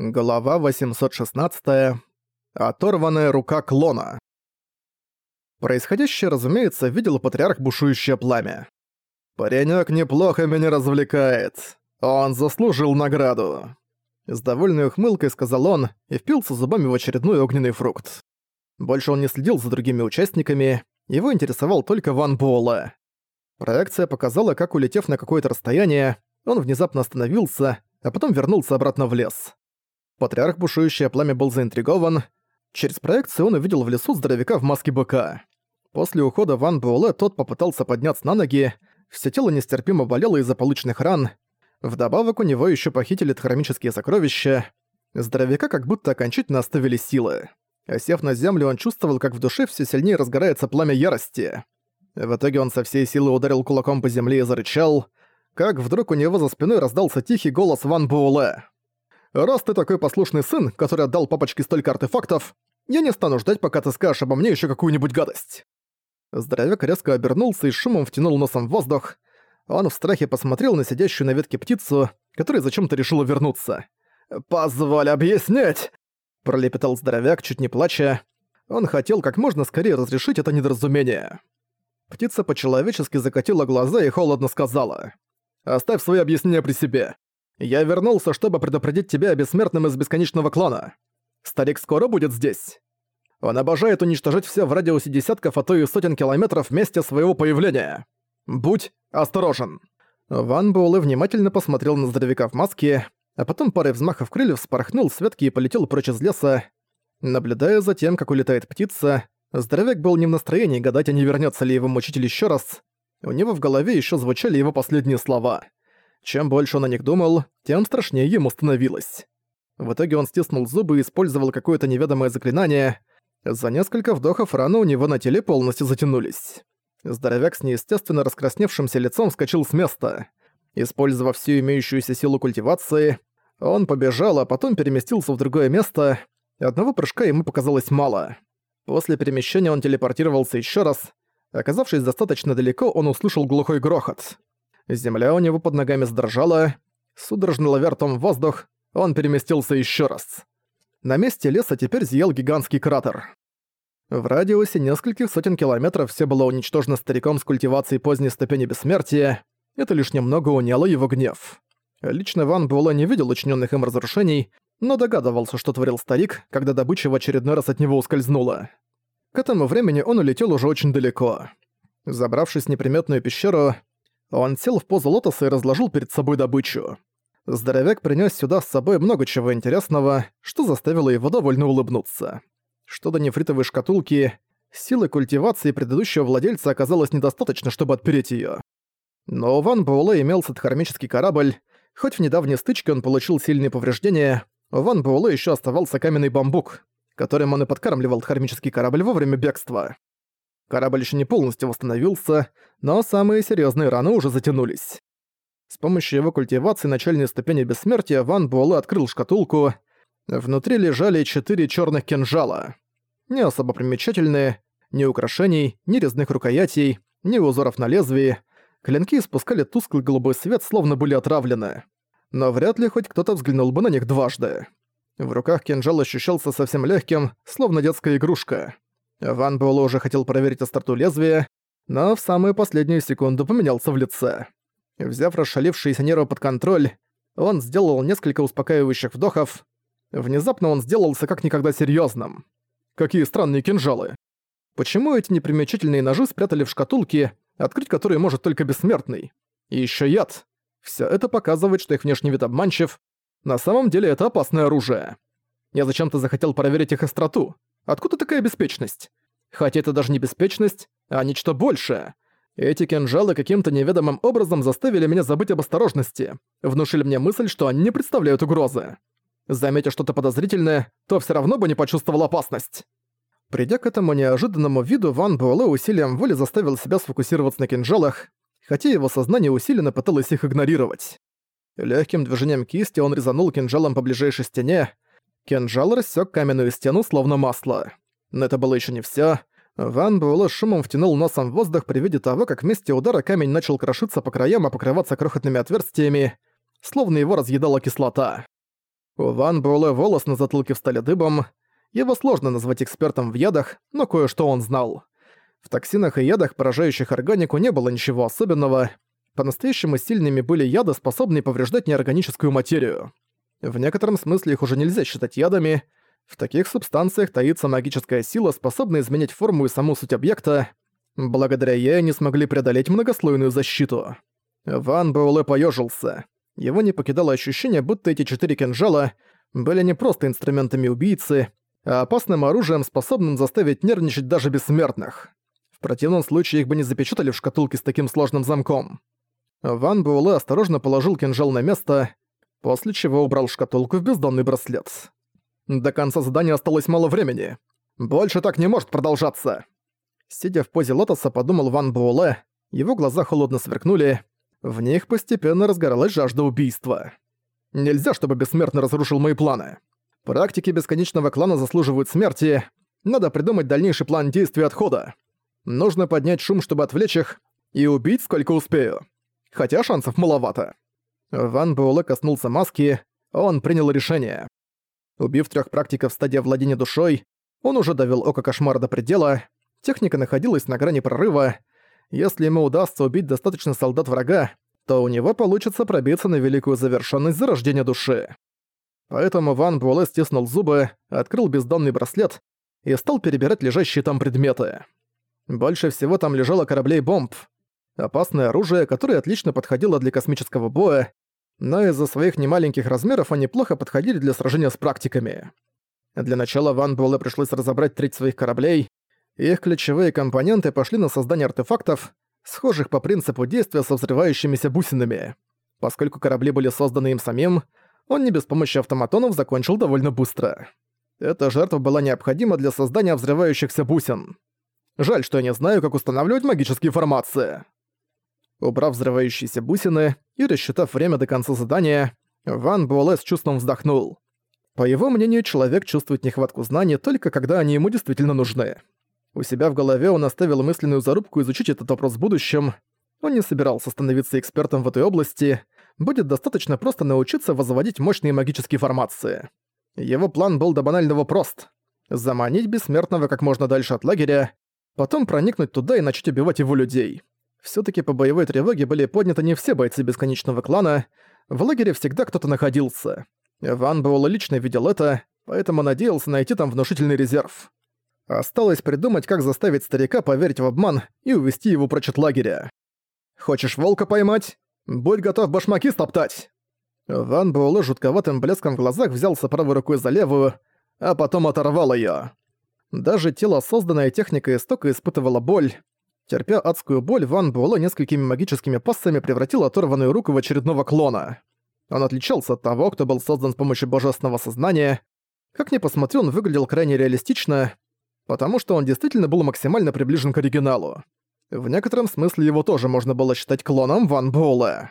Глава 816. Оторванная рука клона. Происходящее, разумеется, видел патриарх бушующее пламя. «Паренёк неплохо меня развлекает. Он заслужил награду». С довольной ухмылкой сказал он и впился зубами в очередной огненный фрукт. Больше он не следил за другими участниками, его интересовал только Ван Буэлла. Проекция показала, как, улетев на какое-то расстояние, он внезапно остановился, а потом вернулся обратно в лес. Патриарх Бушующее Пламя был заинтригован. Через проекцию он увидел в лесу здоровяка в маске быка. После ухода Ван Буэлэ тот попытался подняться на ноги, все тело нестерпимо болело из-за полученных ран. Вдобавок у него еще похитили хромические сокровища. Здоровяка как будто окончательно оставили силы. Осев на землю, он чувствовал, как в душе все сильнее разгорается пламя ярости. В итоге он со всей силы ударил кулаком по земле и зарычал, как вдруг у него за спиной раздался тихий голос Ван Буэлэ. Раз ты такой послушный сын, который отдал папочке столько артефактов, я не стану ждать, пока ты скажешь обо мне еще какую-нибудь гадость». Здоровяк резко обернулся и шумом втянул носом в воздух. Он в страхе посмотрел на сидящую на ветке птицу, которая зачем-то решила вернуться. «Позволь объяснить!» – пролепетал здоровяк, чуть не плача. Он хотел как можно скорее разрешить это недоразумение. Птица по-человечески закатила глаза и холодно сказала. «Оставь свои объяснения при себе. Я вернулся, чтобы предупредить тебя о бессмертном из бесконечного клана. Старик скоро будет здесь. Он обожает уничтожать все в радиусе десятков, а то и сотен километров вместе своего появления. Будь осторожен». Ван Буэлэ внимательно посмотрел на здоровяка в маске, а потом парой взмахов крыльев спорхнул с ветки и полетел прочь из леса. Наблюдая за тем, как улетает птица, здоровяк был не в настроении гадать, а не вернется ли его мучитель еще раз. У него в голове еще звучали его последние слова — чем больше он о них думал, тем страшнее ему становилось. В итоге он стиснул зубы и использовал какое-то неведомое заклинание. За несколько вдохов раны у него на теле полностью затянулись. Здоровяк с неестественно раскрасневшимся лицом вскочил с места. Использовав всю имеющуюся силу культивации, он побежал, а потом переместился в другое место. Одного прыжка ему показалось мало. После перемещения он телепортировался еще раз. Оказавшись достаточно далеко, он услышал глухой грохот. Земля у него под ногами задрожала. Судорожно ловя ртом воздух, он переместился еще раз. На месте леса теперь зиял гигантский кратер. В радиусе нескольких сотен километров все было уничтожено стариком с культивацией поздней ступени бессмертия. Это лишь немного уняло его гнев. Лично Ван Буэлэ не видел учиненных им разрушений, но догадывался, что творил старик, когда добыча в очередной раз от него ускользнула. К этому времени он улетел уже очень далеко. Забравшись в неприметную пещеру, он сел в позу лотоса и разложил перед собой добычу. Здоровяк принес сюда с собой много чего интересного, что заставило его довольно улыбнуться. Что до нефритовой шкатулки, силы культивации предыдущего владельца оказалось недостаточно, чтобы отпереть ее. Но у Ван Буэлэ имелся хромический корабль, хоть в недавней стычке он получил сильные повреждения, у Ван Буэлэ еще оставался каменный бамбук, которым он и подкармливал хромический корабль во время бегства. Корабль еще не полностью восстановился, но самые серьезные раны уже затянулись. С помощью его культивации начальной ступени бессмертия Ван Буэлэ открыл шкатулку. Внутри лежали четыре черных кинжала. Не особо примечательные, ни украшений, ни резных рукоятей, ни узоров на лезвии. Клинки испускали тусклый голубой свет, словно были отравлены. Но вряд ли хоть кто-то взглянул бы на них дважды. В руках кинжал ощущался совсем легким, словно детская игрушка. Ван Буэлэ уже хотел проверить остроту лезвия, но в самую последнюю секунду поменялся в лице. Взяв расшалившиеся нервы под контроль, он сделал несколько успокаивающих вдохов. Внезапно он сделался как никогда серьезным. Какие странные кинжалы. Почему эти непримечательные ножи спрятали в шкатулке, открыть которые может только бессмертный? И еще яд. Все это показывает, что их внешний вид обманчив. На самом деле это опасное оружие. Я зачем-то захотел проверить их остроту. Откуда такая беспечность? Хотя это даже не беспечность, а нечто большее. Эти кинжалы каким-то неведомым образом заставили меня забыть об осторожности, внушили мне мысль, что они не представляют угрозы. Заметя что-то подозрительное, то все равно бы не почувствовал опасность. Придя к этому неожиданному виду, Ван Буэлэ усилием воли заставил себя сфокусироваться на кинжалах, хотя его сознание усиленно пыталось их игнорировать. Легким движением кисти он резанул кинжалом по ближайшей стене, Кинжал рассек каменную стену словно масло. Но это было еще не все. Ван Буэлэ шумом втянул носом в воздух при виде того, как вместе удара камень начал крошиться по краям и покрываться крохотными отверстиями, словно его разъедала кислота. У Ван Буэлэ волос на затылке встали дыбом. Его сложно назвать экспертом в ядах, но кое-что он знал. В токсинах и ядах, поражающих органику, не было ничего особенного. По-настоящему сильными были яды, способные повреждать неорганическую материю. В некотором смысле их уже нельзя считать ядами. В таких субстанциях таится магическая сила, способная изменять форму и саму суть объекта. Благодаря ей они смогли преодолеть многослойную защиту. Ван Буэлэ поёжился. Его не покидало ощущение, будто эти четыре кинжала были не просто инструментами убийцы, а опасным оружием, способным заставить нервничать даже бессмертных. В противном случае их бы не запечатали в шкатулке с таким сложным замком. Ван Буэлэ осторожно положил кинжал на место, после чего убрал шкатулку в бездонный браслет. До конца задания осталось мало времени. Больше так не может продолжаться. Сидя в позе лотоса, подумал Ван Буэлэ, его глаза холодно сверкнули, в них постепенно разгоралась жажда убийства. Нельзя, чтобы бессмертный разрушил мои планы. Практики бесконечного клана заслуживают смерти. Надо придумать дальнейший план действий отхода. Нужно поднять шум, чтобы отвлечь их, и убить сколько успею. Хотя шансов маловато. Ван Буэлэ коснулся маски, он принял решение. Убив трех практиков в стадии владения душой, он уже довел око кошмара до предела, техника находилась на грани прорыва, если ему удастся убить достаточно солдат врага, то у него получится пробиться на великую завершенность зарождения души. Поэтому Ван Буэлэ стиснул зубы, открыл бездонный браслет и стал перебирать лежащие там предметы. Больше всего там лежало кораблей бомб. Опасное оружие, которое отлично подходило для космического боя, но из-за своих немаленьких размеров они плохо подходили для сражения с практиками. Для начала Ван Буэлэ пришлось разобрать треть своих кораблей, их ключевые компоненты пошли на создание артефактов, схожих по принципу действия со взрывающимися бусинами. Поскольку корабли были созданы им самим, он не без помощи автоматонов закончил довольно быстро. Эта жертва была необходима для создания взрывающихся бусин. Жаль, что я не знаю, как устанавливать магические формации. Убрав взрывающиеся бусины и рассчитав время до конца задания, Ван Буэлэ с чувством вздохнул. По его мнению, человек чувствует нехватку знаний только когда они ему действительно нужны. У себя в голове он оставил мысленную зарубку изучить этот вопрос в будущем. Он не собирался становиться экспертом в этой области, будет достаточно просто научиться возводить мощные магические формации. Его план был до банального прост. Заманить бессмертного как можно дальше от лагеря, потом проникнуть туда и начать убивать его людей. Все таки по боевой тревоге были подняты не все бойцы Бесконечного клана, в лагере всегда кто-то находился. Ван Буэлл лично видел это, поэтому надеялся найти там внушительный резерв. Осталось придумать, как заставить старика поверить в обман и увести его прочь от лагеря. «Хочешь волка поймать? Будь готов башмаки стоптать!» Ван Буэлэ жутковатым блеском в глазах взялся правой рукой за левую, а потом оторвал её. Даже тело, созданное техникой истока, испытывало боль. Терпя адскую боль, Ван Буэлэ несколькими магическими пассами превратил оторванную руку в очередного клона. Он отличался от того, кто был создан с помощью божественного сознания. Как ни посмотрю, он выглядел крайне реалистично, потому что он действительно был максимально приближен к оригиналу. В некотором смысле его тоже можно было считать клоном Ван Буэлэ.